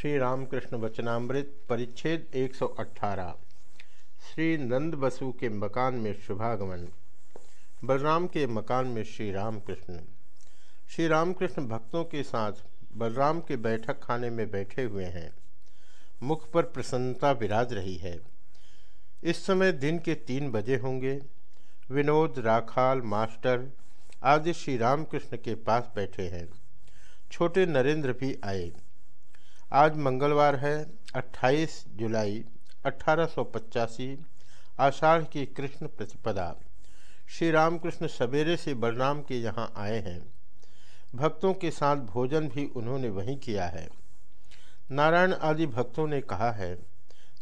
श्री रामकृष्ण वचनामृत, परिच्छेद 118 श्री नंद बसु के मकान में शुभागमन। बलराम के मकान में श्री रामकृष्ण श्री रामकृष्ण भक्तों के साथ बलराम के बैठक खाने में बैठे हुए हैं। मुख पर प्रसन्नता विराज रही है। इस समय दिन के तीन बजे होंगे। विनोद, राखाल, मास्टर आदि श्री रामकृष्ण के पास बैठे हैं। छोटे नरेंद्र भी आए। आज मंगलवार है 28 जुलाई अठारह आषाढ़ की कृष्ण प्रतिपदा। श्री रामकृष्ण सवेरे से बलराम के यहाँ आए हैं। भक्तों के साथ भोजन भी उन्होंने वहीं किया है। नारायण आदि भक्तों ने कहा है,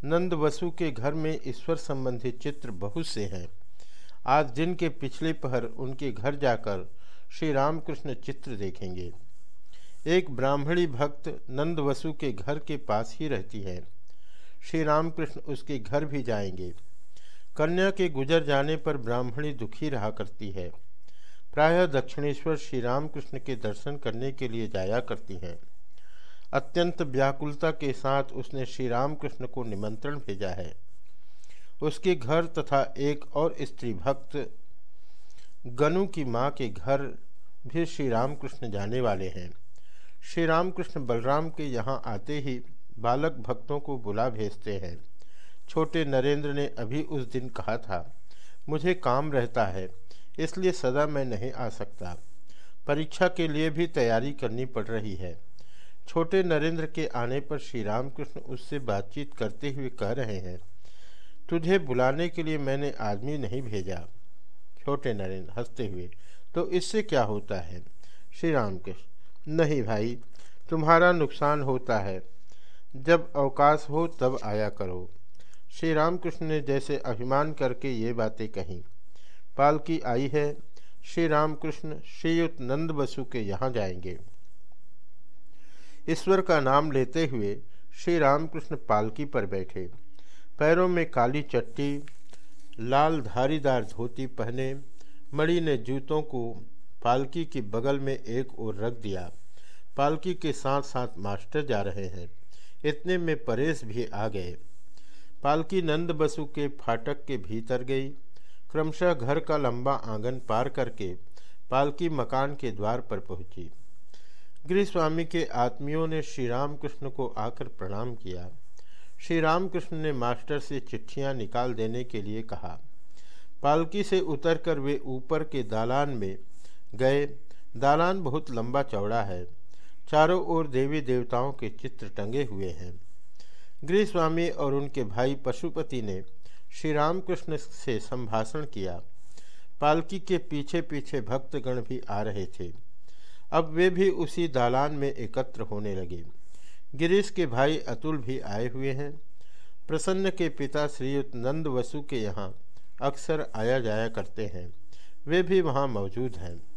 नंद वसु के घर में ईश्वर संबंधी चित्र बहुत से हैं। आज दिन के पिछले पहर उनके घर जाकर श्री रामकृष्ण चित्र देखेंगे। एक ब्राह्मणी भक्त नंद वसु के घर के पास ही रहती है। श्री रामकृष्ण उसके घर भी जाएँगे। कन्या के गुजर जाने पर ब्राह्मणी दुखी रहा करती है। प्रायः दक्षिणेश्वर श्री रामकृष्ण के दर्शन करने के लिए जाया करती हैं। अत्यंत व्याकुलता के साथ उसने श्री रामकृष्ण को निमंत्रण भेजा है। उसके घर तथा एक और स्त्री भक्त गनु की माँ के घर भी श्री रामकृष्ण जाने वाले हैं। श्री रामकृष्ण बलराम के यहाँ आते ही बालक भक्तों को बुला भेजते हैं। छोटे नरेंद्र ने अभी उस दिन कहा था, मुझे काम रहता है, इसलिए सदा मैं नहीं आ सकता। परीक्षा के लिए भी तैयारी करनी पड़ रही है। छोटे नरेंद्र के आने पर श्री रामकृष्ण उससे बातचीत करते हुए कह रहे हैं, तुझे बुलाने के लिए मैंने आदमी नहीं भेजा। छोटे नरेंद्र हँसते हुए तो इससे क्या होता है? श्री रामकृष्ण नहीं भाई, तुम्हारा नुकसान होता है। जब अवकाश हो तब आया करो। श्री रामकृष्ण ने जैसे अभिमान करके ये बातें कहीं। पालकी आई है, श्री रामकृष्ण श्रीयुक्त नंद बसु के यहाँ जाएँगे। ईश्वर का नाम लेते हुए श्री रामकृष्ण पालकी पर बैठे। पैरों में काली चट्टी, लाल धारीदार धोती पहने, मणि ने जूतों को पालकी की बगल में एक ओर रख दिया। पालकी के साथ साथ मास्टर जा रहे हैं। इतने में परेश भी आ गए। पालकी नंद बसु के फाटक के भीतर गई। क्रमशः घर का लंबा आँगन पार करके पालकी मकान के द्वार पर पहुँची। गृहस्वामी के आत्मियों ने श्री रामकृष्ण को आकर प्रणाम किया। श्री रामकृष्ण ने मास्टर से चिट्ठियाँ निकाल देने के लिए कहा। पालकी से उतरकर वे ऊपर के दालान में गए। दालान बहुत लंबा चौड़ा है। चारों ओर देवी देवताओं के चित्र टंगे हुए हैं। गृहस्वामी और उनके भाई पशुपति ने श्री रामकृष्ण से संभाषण किया। पालकी के पीछे पीछे भक्तगण भी आ रहे थे। अब वे भी उसी दालान में एकत्र होने लगे। गिरीश के भाई अतुल भी आए हुए हैं। प्रसन्न के पिता श्रीयुक्त नंद वसु के यहाँ अक्सर आया जाया करते हैं। वे भी वहाँ मौजूद हैं।